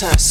process.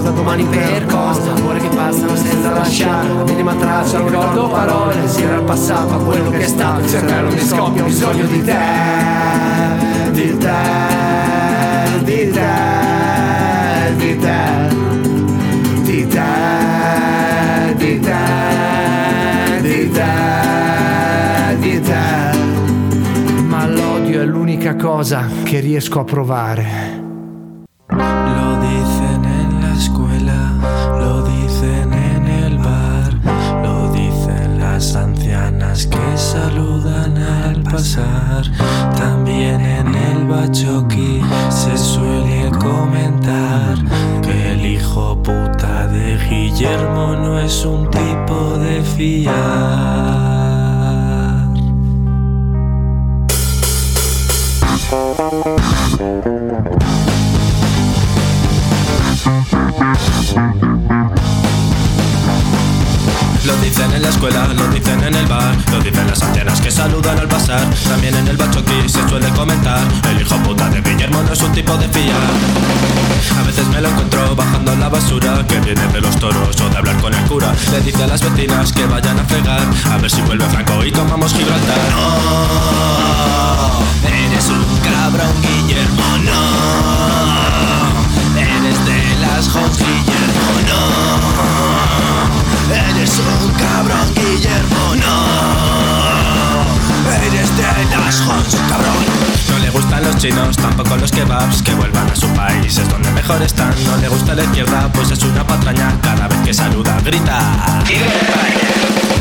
Cosa domani per cosa? Amore che passano senza lasciare La minima traccia, non ricordo parole. Pensiero al passato, a quello che è stato Il cervello mi scoppia, ho bisogno di te Di te Di te Di te Di te Di te Di te Di te. Ma l'odio è l'unica cosa che riesco a provare. Le dice a las vecinas que vayan a fregar, a ver si vuelve Franco y tomamos Gibraltar. No, eres un cabrón, Guillermo, no. Eres de las Jones, Guillermo, no. Eres un cabrón, Guillermo, no Eres de las cabrón. No le gustan los chinos, tampoco los kebabs Que vuelvan a su país, es donde mejor están. No le gusta la izquierda, pues es una patraña Cada vez que saluda, grita.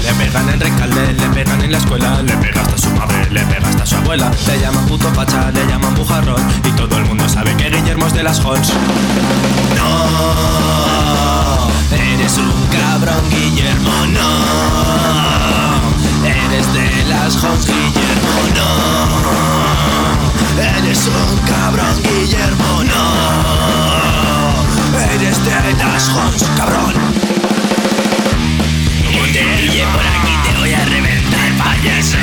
Le pegan. En Recalde, le pegan en la escuela Le pega hasta su madre, le pega hasta su abuela. Le llaman puto facha, le llaman bujarrón Y todo el mundo sabe que Guillermo es de las Jones No Eres un cabrón, Guillermo, no. Eres de las Jones, Guillermo, no. Eres un cabrón, Guillermo, no. Eres de las Jones, cabrón. Te pille por aquí te voy a reventar, payaso.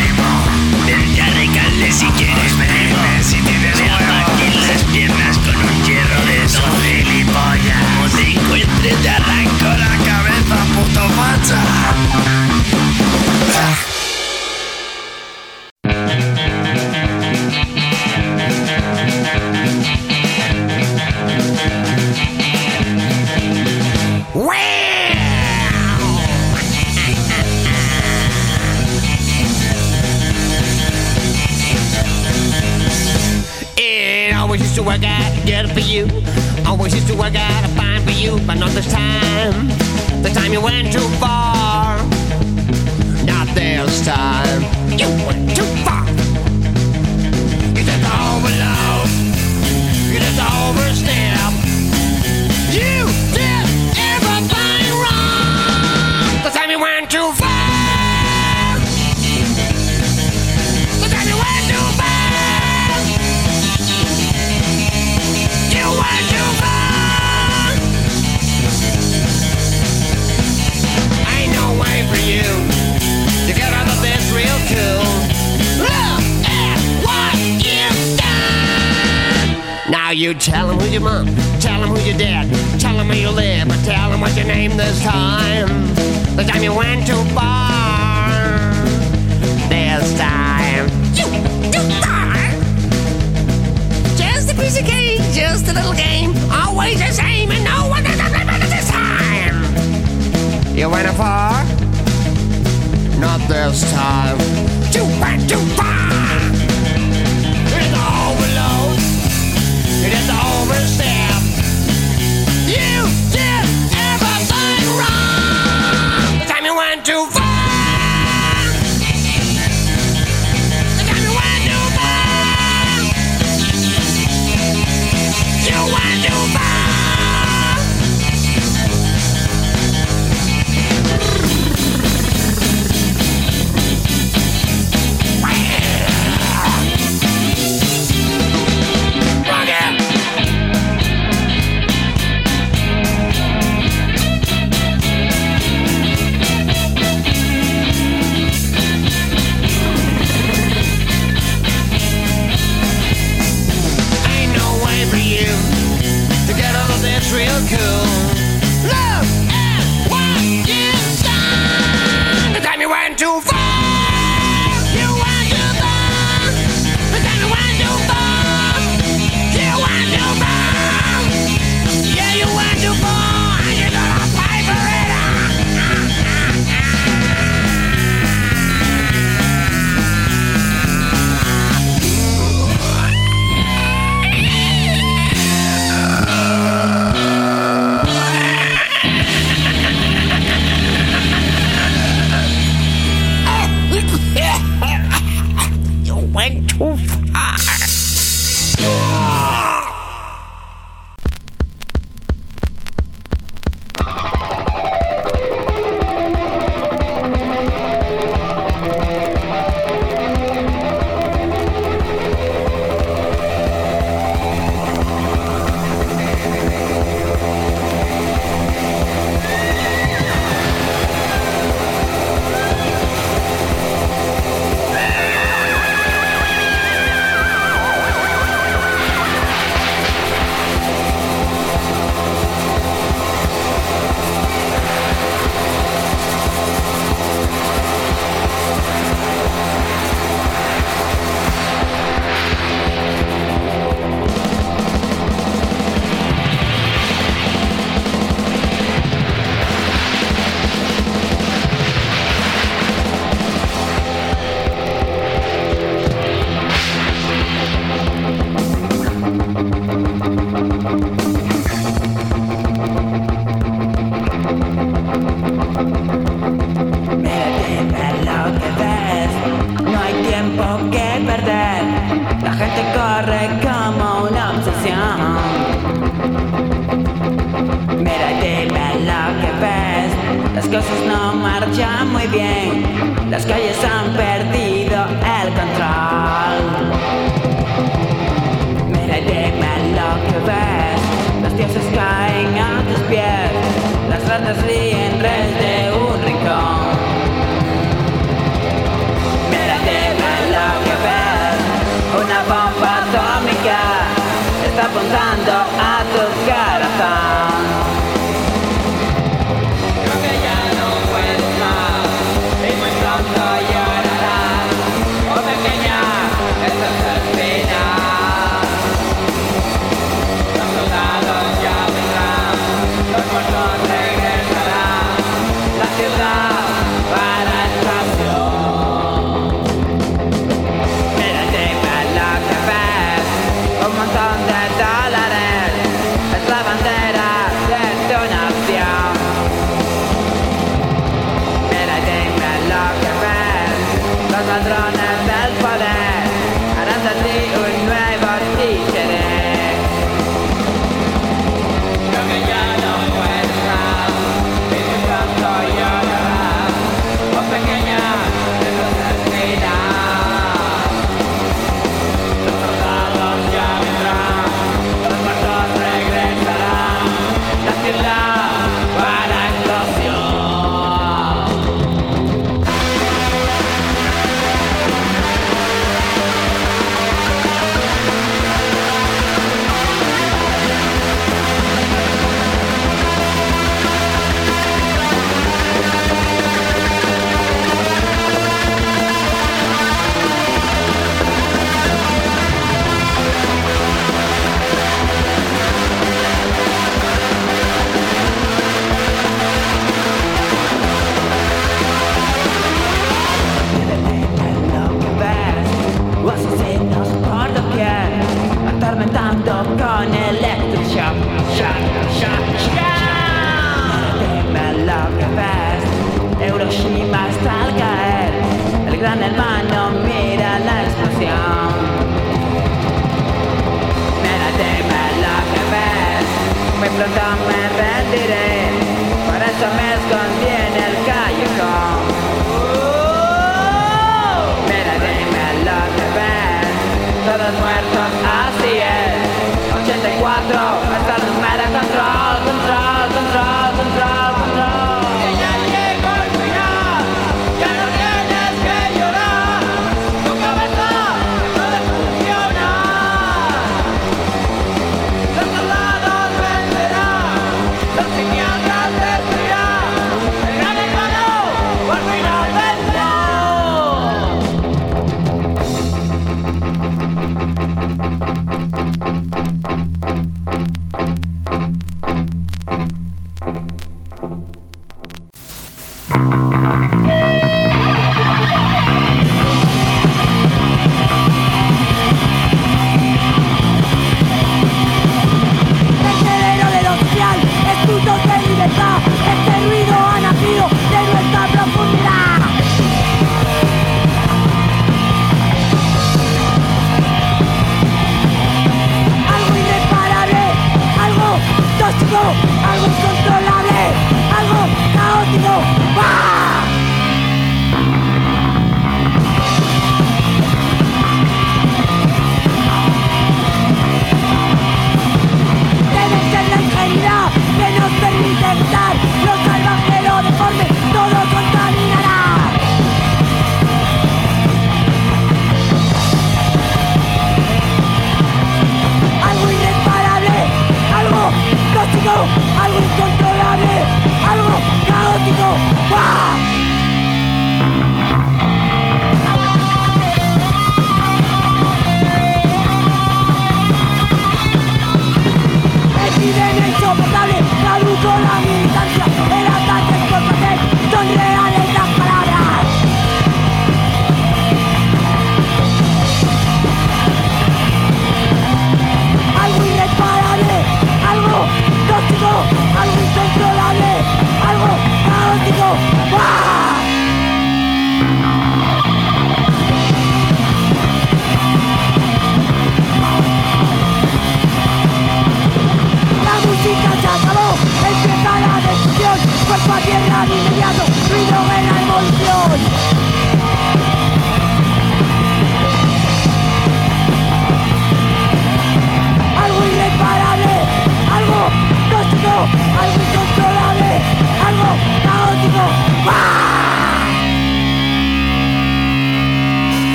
Vente a recalde si quieres primo. Si tienes aquí las piernas con un hierro de dos. Como te encuentre te arranco la cabeza, puto facha. Not this time. The time you went too far. Not this time. You went too far. You tell him who your mom, tell him who your dad, tell him where you live, but tell him what your name this time. The time you went too far. This time. You too far. Just a piece of cake, just a little game. Always the same, and no one does it this time. You went far? Not this time. Too far, too far. Too far.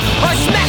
or smell.